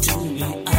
do me.